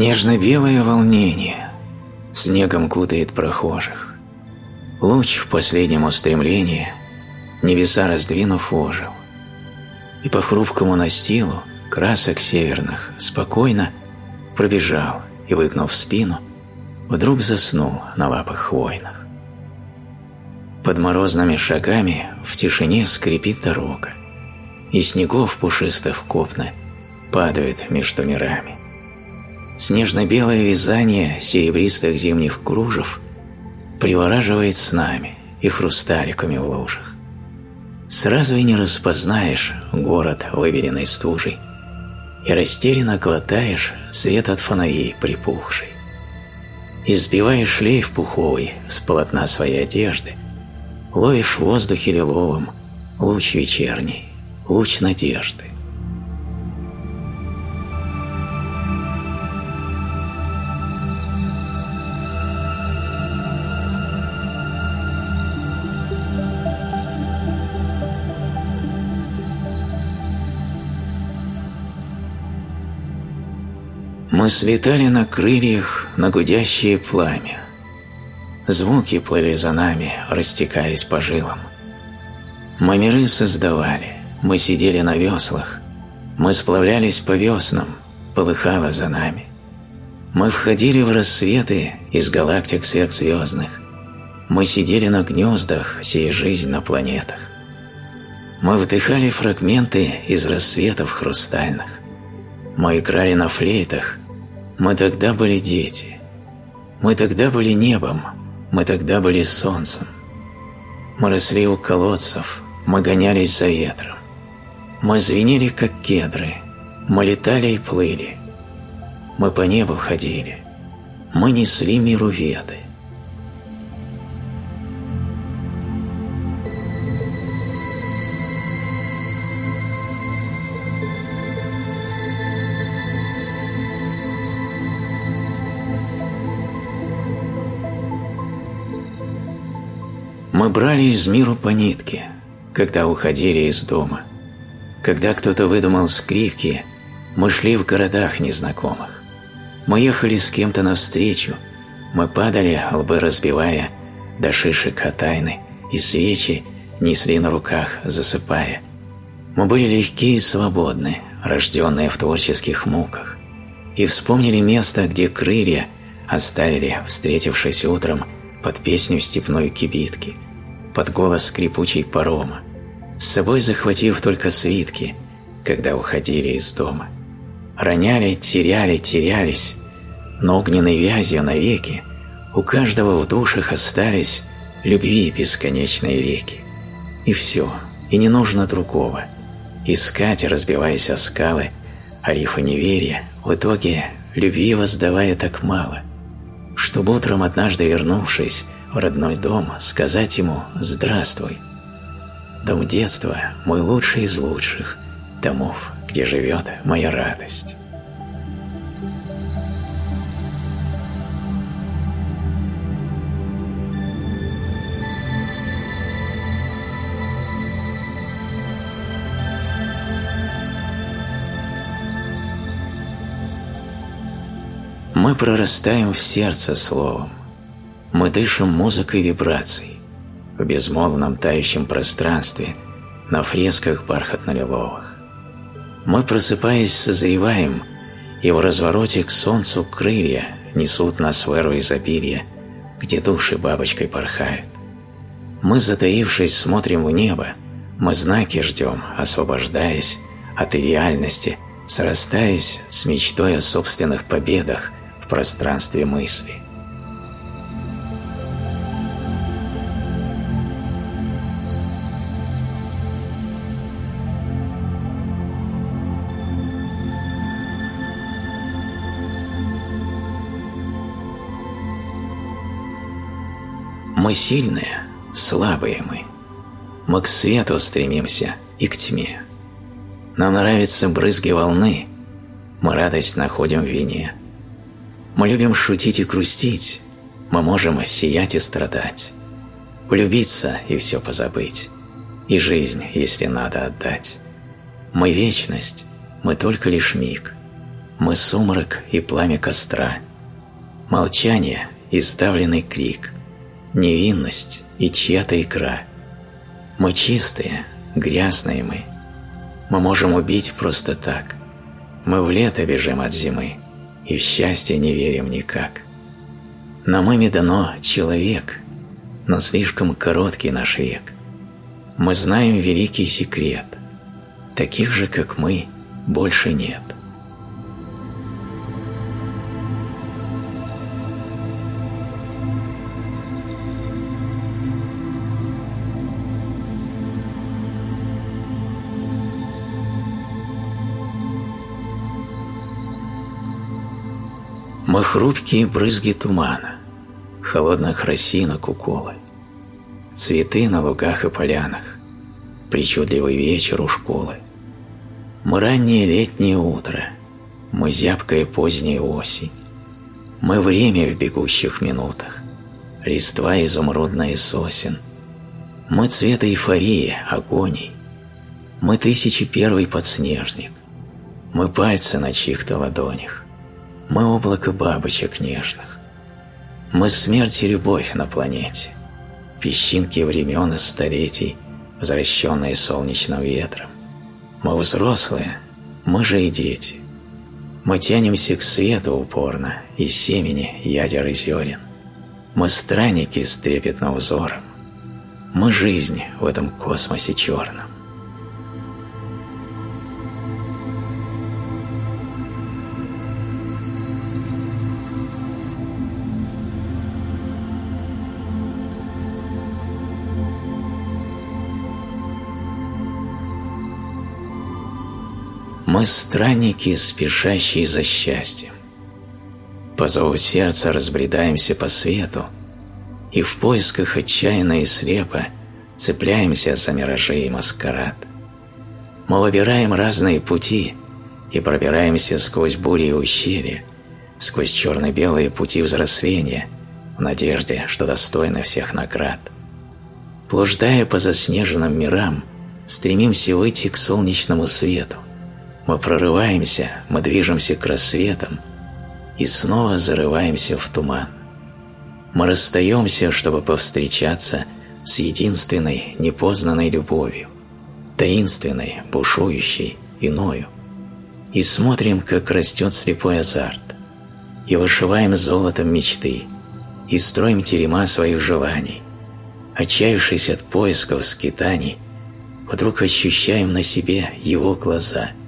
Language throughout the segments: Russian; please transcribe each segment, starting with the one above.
Нежно-белое волнение снегом кутает прохожих. Луч в последнем устремлении небеса раздвинув ожил. И по хрупкому настилу красок северных спокойно пробежал и, выгнув спину, вдруг заснул на лапах хвойных. Под морозными шагами в тишине скрипит дорога, и снегов пушистых копны падают между мирами. Снежно-белое вязание серебристых зимних кружев привораживает с нами и хрусталиками в лужах. Сразу и не распознаешь город, выверенный стужей, и растерянно глотаешь свет от фонарей припухший. Избиваешь шлейф пуховый с полотна своей одежды, ловишь в воздухе лиловым луч вечерний, луч надежды. Мы слетали на крыльях на гудящее пламя. Звуки плыли за нами, растекаясь по жилам. Мы миры создавали, мы сидели на веслах, мы сплавлялись по веснам, полыхало за нами. Мы входили в рассветы из галактик сверхзвездных. Мы сидели на гнездах, сея жизнь на планетах. Мы вдыхали фрагменты из рассветов хрустальных. Мы играли на флейтах, мы тогда были дети. Мы тогда были небом, мы тогда были солнцем. Мы росли у колодцев, мы гонялись за ветром. Мы звенели, как кедры, мы летали и плыли. Мы по небу ходили, мы несли миру веды. Мы брали из миру по нитке, когда уходили из дома. Когда кто-то выдумал скрипки, мы шли в городах незнакомых. Мы ехали с кем-то навстречу, мы падали, лбы разбивая, до шишек от тайны, и свечи несли на руках, засыпая. Мы были легкие и свободны, рожденные в творческих муках, и вспомнили место, где крылья оставили, встретившись утром под песню степной кибитки – под голос скрипучей парома, с собой захватив только свитки, когда уходили из дома. Роняли, теряли, терялись, но огненной вязью навеки у каждого в душах остались любви бесконечные реки. И все, и не нужно другого. Искать, разбиваясь о скалы, а рифа неверия, в итоге любви воздавая так мало, чтобы утром однажды вернувшись, в родной дом, сказать ему «Здравствуй». Дом детства – мой лучший из лучших домов, где живет моя радость. Мы прорастаем в сердце словом, мы дышим музыкой вибраций в безмолвном тающем пространстве на фресках бархатно-лиловых. Мы, просыпаясь, созреваем, и в развороте к солнцу крылья несут нас в эру изобилия, где души бабочкой порхают. Мы, затаившись, смотрим в небо, мы знаки ждем, освобождаясь от реальности, срастаясь с мечтой о собственных победах в пространстве мысли. Мы сильные, слабые мы. Мы к свету стремимся и к тьме. Нам нравятся брызги волны, мы радость находим в вине. Мы любим шутить и грустить, мы можем сиять и страдать. Влюбиться и все позабыть, и жизнь, если надо, отдать. Мы вечность, мы только лишь миг. Мы сумрак и пламя костра, молчание и сдавленный крик, невинность и чья-то икра. Мы чистые, грязные мы. Мы можем убить просто так. Мы в лето бежим от зимы и в счастье не верим никак. Нам ими дано человек, но слишком короткий наш век. Мы знаем великий секрет. Таких же, как мы, больше нет. Мы хрупкие брызги тумана, холодных росинок уколы, цветы на лугах и полянах, причудливый вечер у школы. Мы раннее летнее утро, мы зябкая поздняя осень, мы время в бегущих минутах, листва изумрудная сосен, мы цвет эйфории, агоний, мы тысячи первый подснежник, мы пальцы на чьих-то ладонях, мы облако бабочек нежных. Мы смерть и любовь на планете. Песчинки времен и столетий, возвращенные солнечным ветром. Мы взрослые, мы же и дети. Мы тянемся к свету упорно, из семени, ядер и зерен. Мы странники с трепетным взором. Мы жизнь в этом космосе черном. Мы странники, спешащие за счастьем. По зову сердца разбредаемся по свету, и в поисках отчаянно и слепо цепляемся за миражи и маскарад. Мы выбираем разные пути и пробираемся сквозь бури и ущелья, сквозь черно-белые пути взросления, в надежде, что достойны всех наград. Блуждая по заснеженным мирам, стремимся выйти к солнечному свету, мы прорываемся, мы движемся к рассветам и снова зарываемся в туман. Мы расстаемся, чтобы повстречаться с единственной непознанной любовью, таинственной, бушующей, иною, и смотрим, как растет слепой азарт, и вышиваем золотом мечты, и строим терема своих желаний, отчаявшись от поисков скитаний, вдруг ощущаем на себе его глаза –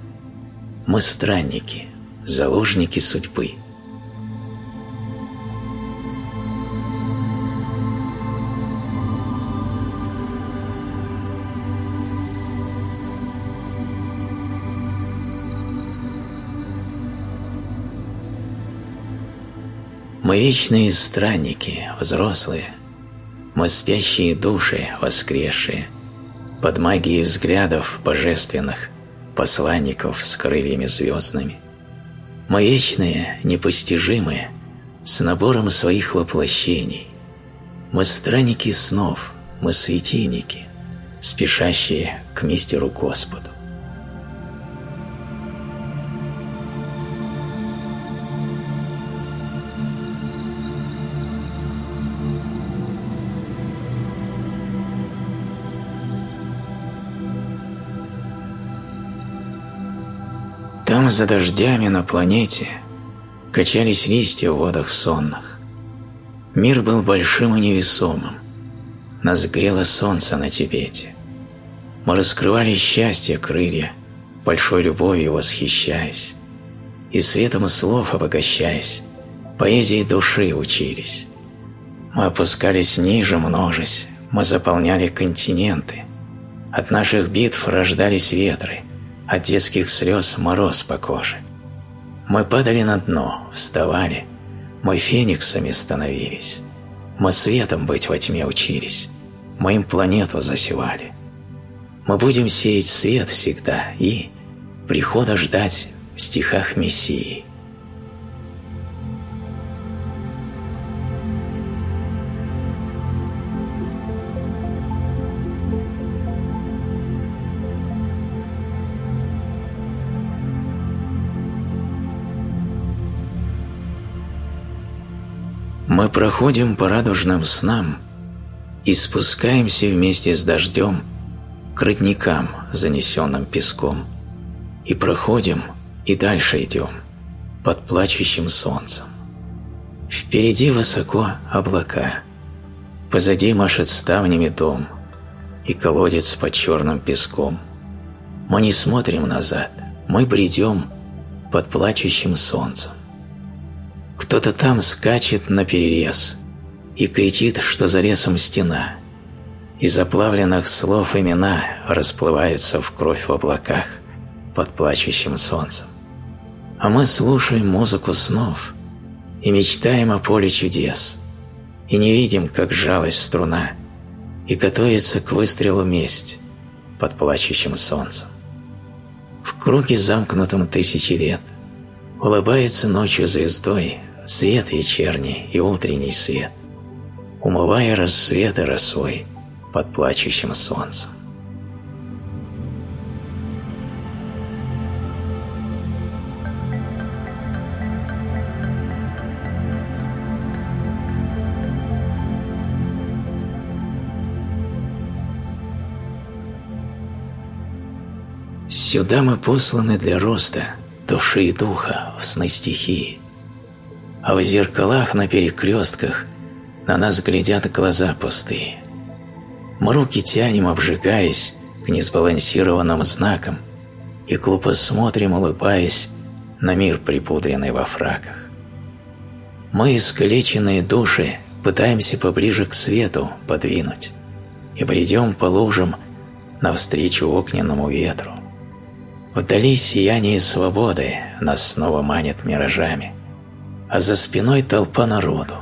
мы странники, заложники судьбы. Мы вечные странники, взрослые, мы спящие души, воскресшие, под магией взглядов божественных, посланников с крыльями звездными. Мы вечные, непостижимые, с набором своих воплощений. Мы странники снов, мы светильники, спешащие к мистеру Господу. Там за дождями на планете качались листья в водах сонных. Мир был большим и невесомым. Нас грело солнце на Тибете. Мы раскрывали счастье крылья, большой любовью восхищаясь, и светом слов обогащаясь, поэзией души учились. Мы опускались ниже, множась, мы заполняли континенты. От наших битв рождались ветры – от детских слез мороз по коже. Мы падали на дно, вставали, мы фениксами становились. Мы светом быть во тьме учились, мы им планету засевали. Мы будем сеять свет всегда и прихода ждать в стихах Мессии. Мы проходим по радужным снам и спускаемся вместе с дождем к родникам, занесенным песком, и проходим, и дальше идем под плачущим солнцем. Впереди высоко облака, позади машет ставнями дом и колодец под черным песком. Мы не смотрим назад, мы бредем под плачущим солнцем. Кто-то там скачет на перерез и кричит, что за лесом стена. Из заплавленных слов имена расплываются в кровь в облаках под плачущим солнцем. А мы слушаем музыку снов и мечтаем о поле чудес, и не видим, как жалость струна, и готовится к выстрелу месть под плачущим солнцем. В круге замкнутом тысячи лет улыбается ночью звездой свет вечерний и утренний свет, умывая рассветы росой под плачущим солнцем. Сюда мы посланы для роста души и духа в сны стихии а в зеркалах на перекрестках на нас глядят глаза пустые. Мы руки тянем, обжигаясь к несбалансированным знакам, и глупо смотрим, улыбаясь, на мир, припудренный во фраках. Мы, искалеченные души, пытаемся поближе к свету подвинуть и бредем по лужам навстречу огненному ветру. Вдали сияние свободы нас снова манит миражами – а за спиной толпа народу,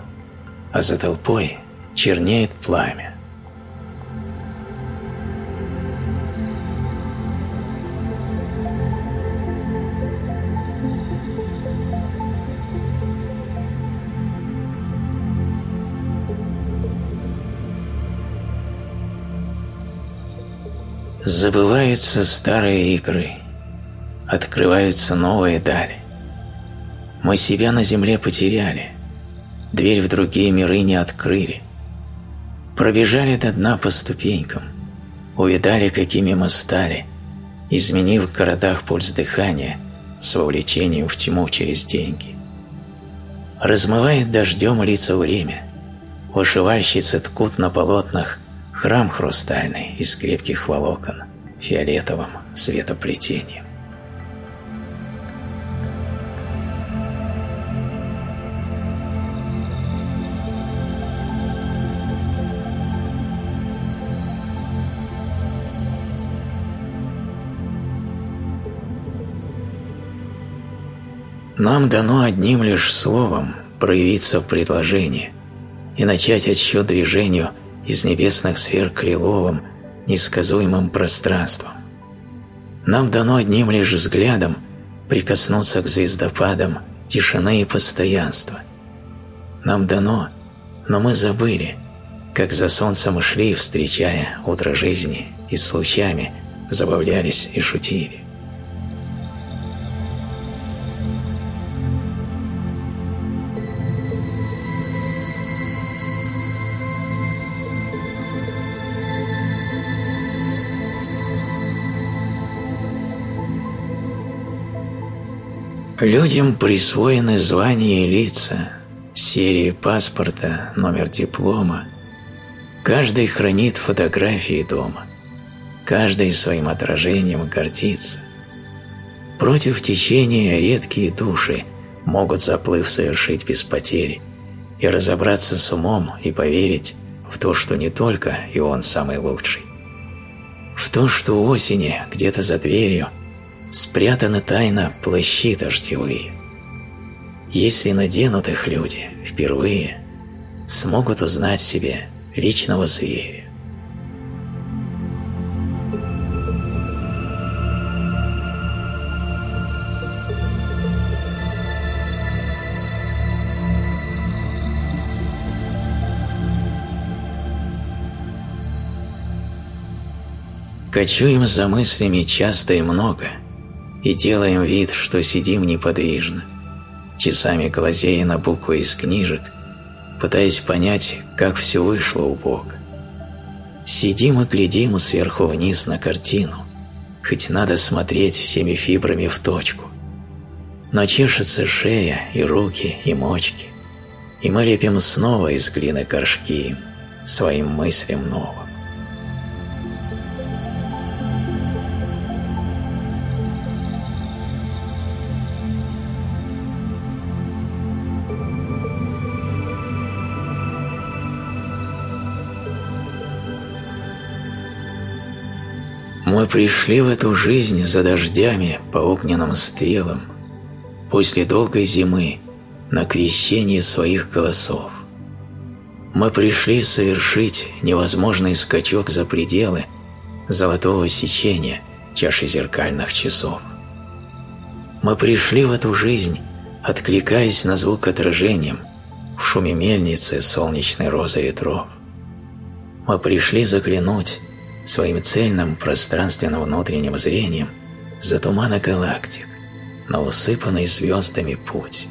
а за толпой чернеет пламя. Забываются старые игры, открываются новые дали. Мы себя на земле потеряли, дверь в другие миры не открыли. Пробежали до дна по ступенькам, увидали, какими мы стали, изменив в городах пульс дыхания с вовлечением в тьму через деньги. Размывает дождем лица время, вышивальщицы ткут на полотнах храм хрустальный из крепких волокон фиолетовым светоплетением. Нам дано одним лишь словом проявиться в предложении и начать отсчет движению из небесных сфер к лиловым, несказуемым пространствам. Нам дано одним лишь взглядом прикоснуться к звездопадам тишины и постоянства. Нам дано, но мы забыли, как за солнцем шли, встречая утро жизни, и с лучами забавлялись и шутили. Людям присвоены звания и лица, серии паспорта, номер диплома. Каждый хранит фотографии дома. Каждый своим отражением гордится. Против течения редкие души могут заплыв совершить без потери и разобраться с умом и поверить в то, что не только и он самый лучший. В то, что осени где-то за дверью – спрятаны тайно плащи дождевые. Если наденут их люди впервые, смогут узнать в себе личного зверя. Кочуем за мыслями часто и много – и делаем вид, что сидим неподвижно, часами глазея на буквы из книжек, пытаясь понять, как все вышло у Бога. Сидим и глядим сверху вниз на картину, хоть надо смотреть всеми фибрами в точку. Но чешется шея и руки, и мочки, и мы лепим снова из глины горшки своим мыслям новым. Мы пришли в эту жизнь за дождями по огненным стрелам, после долгой зимы, на крещение своих голосов. Мы пришли совершить невозможный скачок за пределы золотого сечения чаши зеркальных часов. Мы пришли в эту жизнь, откликаясь на звук отражением в шуме мельницы солнечной розы ветров. Мы пришли заглянуть своим цельным пространственным внутренним зрением за туманы галактик на усыпанный звездами путь.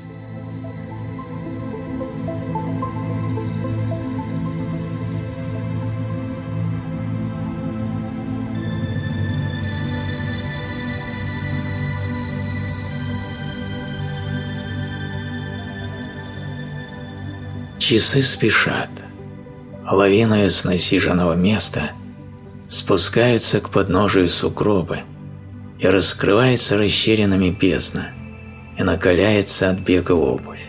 Часы спешат. Лавиною с насиженного места спускаются к подножию сугробы, и раскрывается расщелинами бездна, и накаляется от бега обувь.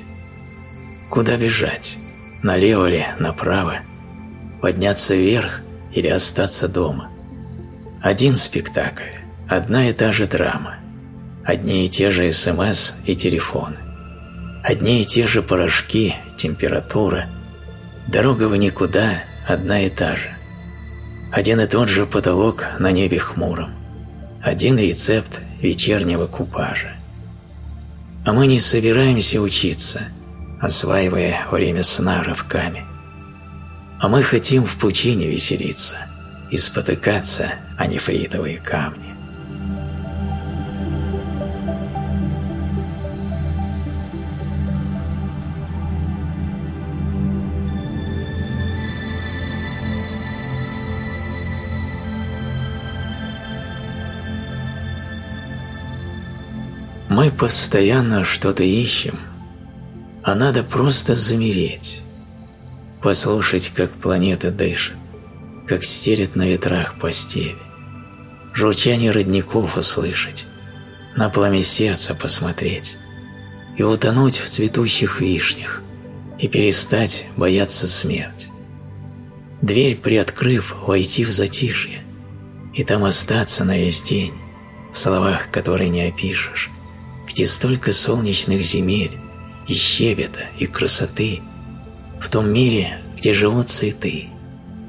Куда бежать? Налево ли, направо? Подняться вверх или остаться дома? Один спектакль, одна и та же драма, одни и те же СМС и телефоны, одни и те же порошки, температура, дорога в никуда одна и та же. Один и тот же потолок на небе хмуром. Один рецепт вечернего купажа. А мы не собираемся учиться, осваивая время сна рывками. А мы хотим в пучине веселиться и спотыкаться о нефритовые камни. Мы постоянно что-то ищем, а надо просто замереть, послушать, как планета дышит, как стелет на ветрах по степи, журчание родников услышать, на пламя сердца посмотреть и утонуть в цветущих вишнях и перестать бояться смерть. Дверь приоткрыв, войти в затишье и там остаться на весь день в словах, которые не опишешь, где столько солнечных земель, и щебета, и красоты, в том мире, где живут цветы,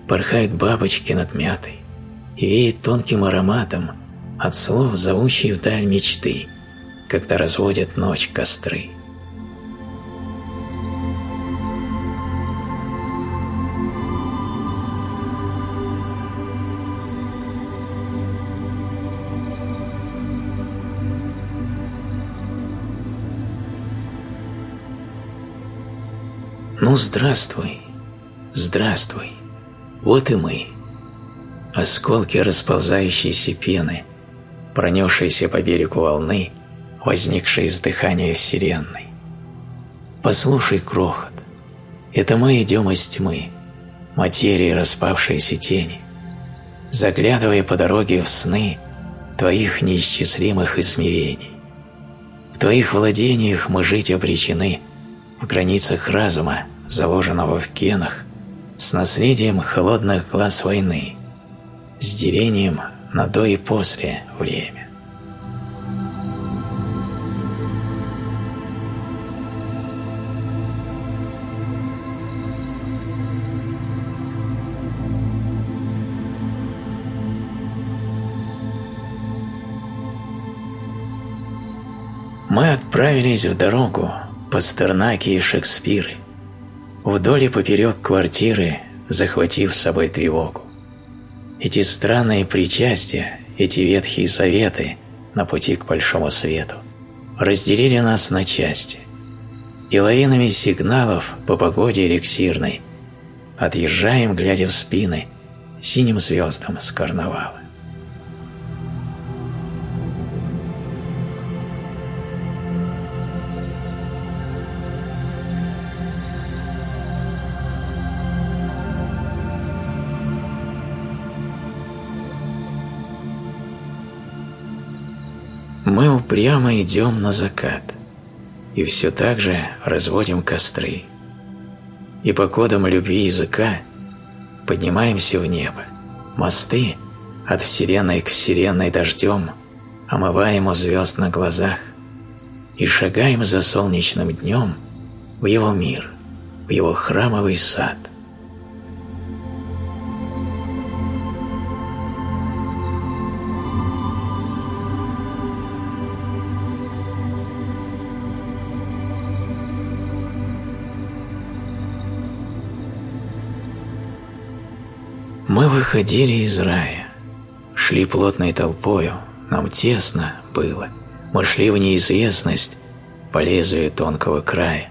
порхают бабочки над мятой, и веет тонким ароматом от слов, зовущей вдаль мечты, когда разводят ночь костры. Ну, здравствуй, здравствуй, вот и мы. Осколки расползающейся пены, пронесшиеся по берегу волны, возникшие из дыхания вселенной. Послушай крохот, это мы идем из тьмы, материи распавшиеся тени, заглядывая по дороге в сны твоих неисчислимых измерений. В твоих владениях мы жить обречены в границах разума, заложенного в генах, с наследием холодных глаз войны, с делением на до и после время. Мы отправились в дорогу Пастернаки и Шекспиры, вдоль и поперек квартиры, захватив с собой тревогу. Эти странные причастия, эти ветхие советы на пути к большому свету разделили нас на части, и лавинами сигналов по погоде эликсирной отъезжаем, глядя в спины, синим звездам с карнавала. Мы упрямо идем на закат и все так же разводим костры. И по кодам любви языка поднимаемся в небо. Мосты от вселенной к вселенной дождем омываем у звезд на глазах и шагаем за солнечным днем в его мир, в его храмовый сад. Мы выходили из рая, шли плотной толпою, нам тесно было, мы шли в неизвестность по лезвию тонкого края.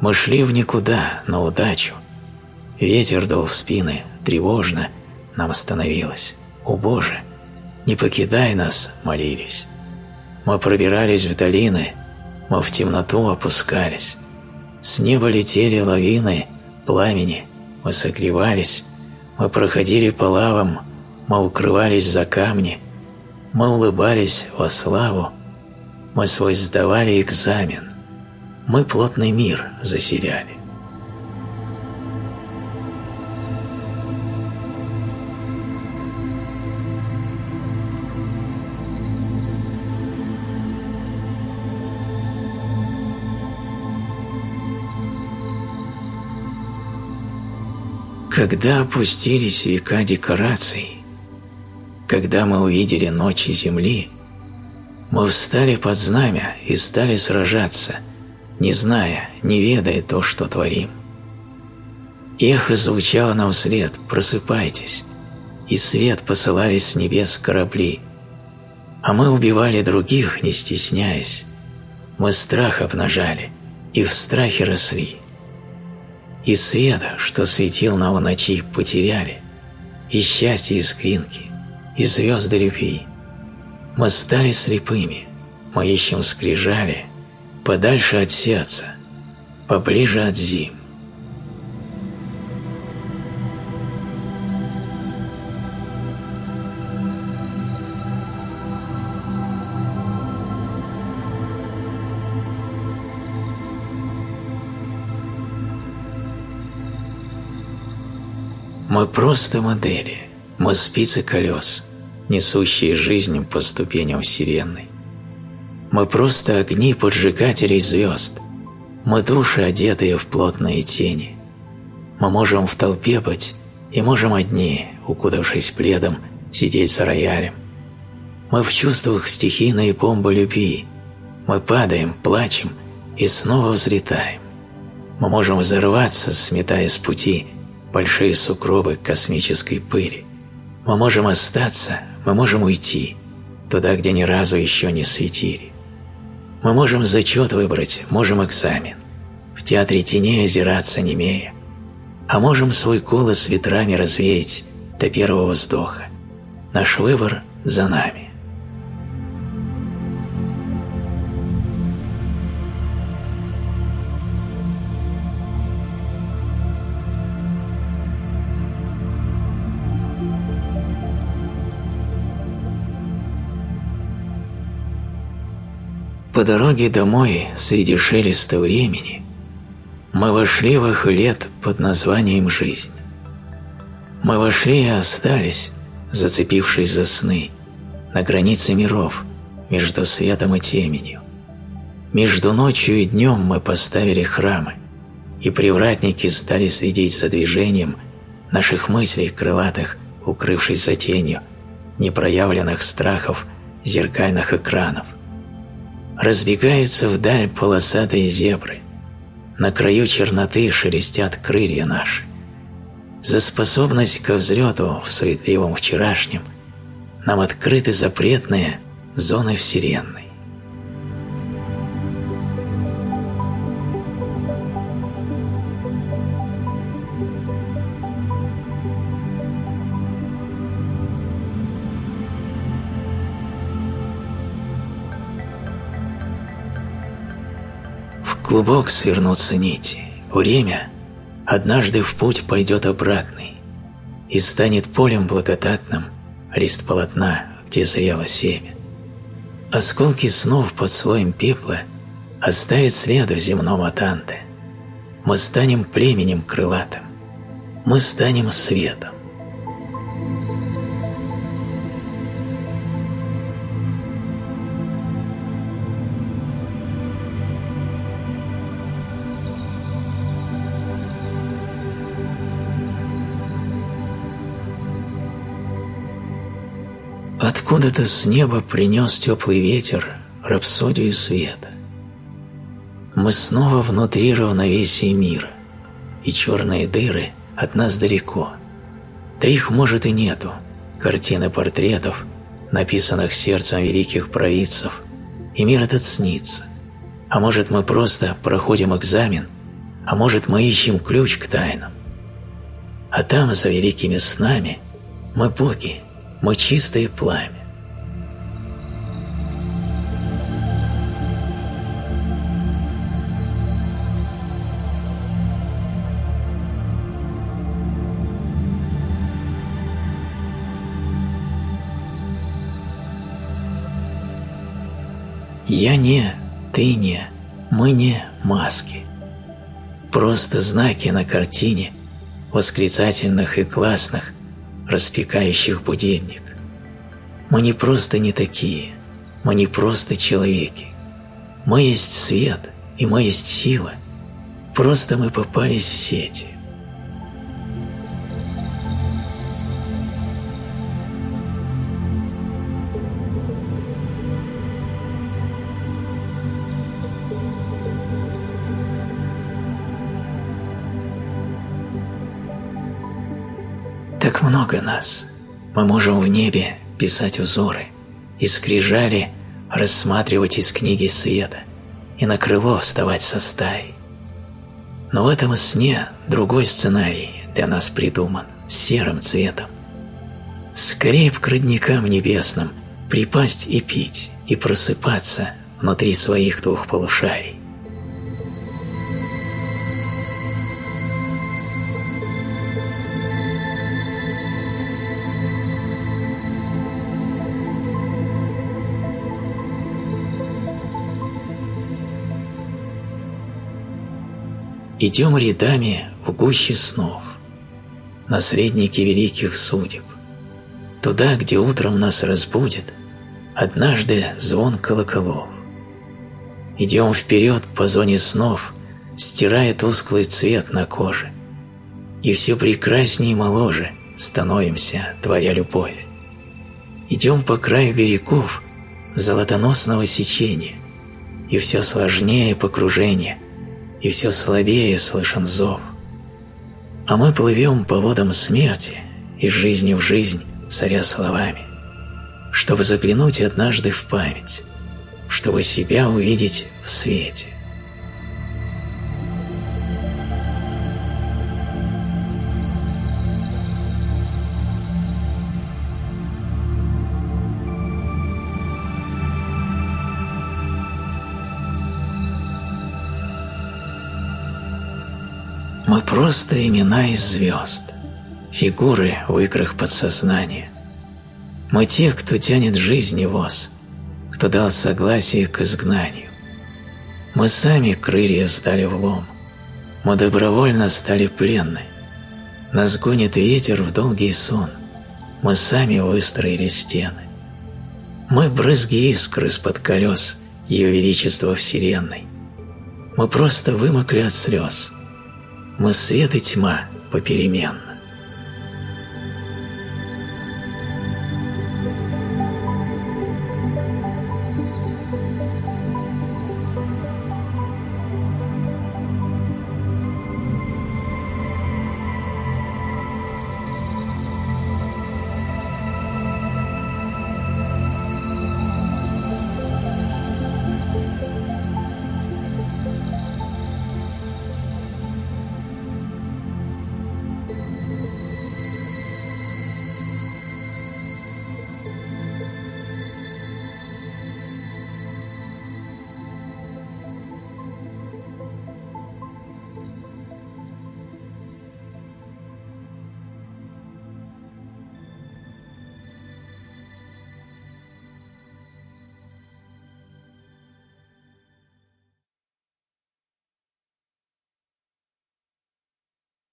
Мы шли в никуда, на удачу. Ветер дул в спины, тревожно нам становилось. О Боже, не покидай нас, молились. Мы пробирались в долины, мы в темноту опускались. С неба летели лавины, пламени, мы согревались, мы проходили по лавам, мы укрывались за камни, мы улыбались во славу, мы свой сдавали экзамен, мы плотный мир заселяли. Когда опустились века декораций, когда мы увидели ночи земли, мы встали под знамя и стали сражаться, не зная, не ведая то, что творим. Эхо звучало нам вслед «Просыпайтесь!» и свет посылали с небес корабли, а мы убивали других, не стесняясь. Мы страх обнажали и в страхе росли. И света, что светил нам в ночи, потеряли, и счастье искринки, и звезды любви. Мы стали слепыми, мы ищем скрижали, подальше от сердца, поближе от зим. Мы просто модели, мы спицы колес, несущие жизнь по ступеням Вселенной. Мы просто огни поджигателей звезд, мы души, одетые в плотные тени. Мы можем в толпе быть и можем одни, укутавшись пледом, сидеть за роялем. Мы в чувствах стихийной бомбы любви. Мы падаем, плачем и снова взлетаем. Мы можем взорваться, сметая с пути большие сугробы космической пыли. Мы можем остаться, мы можем уйти, туда, где ни разу еще не светили. Мы можем зачет выбрать, можем экзамен, в театре теней озираться немея, а можем свой голос ветрами развеять до первого вздоха. Наш выбор за нами. По дороге домой, среди шелеста времени, мы вошли в их лет под названием «Жизнь». Мы вошли и остались, зацепившись за сны, на границе миров, между светом и теменью. Между ночью и днем мы поставили храмы, и привратники стали следить за движением наших мыслей крылатых, укрывшись за тенью, непроявленных страхов зеркальных экранов разбегаются вдаль полосатые зебры. На краю черноты шелестят крылья наши. За способность ко взлету в суетливом вчерашнем нам открыты запретные зоны Вселенной. Глубок свернутся нити, время однажды в путь пойдет обратный и станет полем благодатным лист полотна, где зрело семя. Осколки снов под слоем пепла оставят следы в земном Атанте. Мы станем племенем крылатым, мы станем светом. Откуда-то с неба принес теплый ветер рапсодию света. Мы снова внутри равновесия мира, и черные дыры от нас далеко. Да их, может, и нету, картины портретов, написанных сердцем великих провидцев, и мир этот снится. А может, мы просто проходим экзамен, а может, мы ищем ключ к тайнам. А там, за великими снами, мы боги, мы чистое пламя. Я не, ты не, мы не маски. Просто знаки на картине, восклицательных и классных, распекающих будильник. Мы не просто не такие, мы не просто человеки. Мы есть свет, и мы есть сила. Просто мы попались в сети. Много нас. Мы можем в небе писать узоры, и скрижали рассматривать из книги света и на крыло вставать со стаей. Но в этом сне другой сценарий для нас придуман, серым цветом. Скорее к родникам небесным припасть и пить, и просыпаться внутри своих двух полушарий. Идем рядами в гуще снов, наследники великих судеб, туда, где утром нас разбудит однажды звон колоколов. Идем вперед по зоне снов, стирая тусклый цвет на коже, и все прекраснее и моложе становимся, творя любовь. Идем по краю берегов золотоносного сечения, и все сложнее покружение – и все слабее слышен зов. А мы плывем по водам смерти, из жизни в жизнь, царя словами, чтобы заглянуть однажды в память, чтобы себя увидеть в свете. Мы просто имена из звезд, фигуры в икрах подсознания. Мы те, кто тянет жизни воз, кто дал согласие к изгнанию. Мы сами крылья сдали в лом, мы добровольно стали пленны. Нас гонит ветер в долгий сон, мы сами выстроили стены. Мы брызги искр из-под колес Ее Величества Вселенной. Мы просто вымокли от слез – мы свет и тьма попеременно.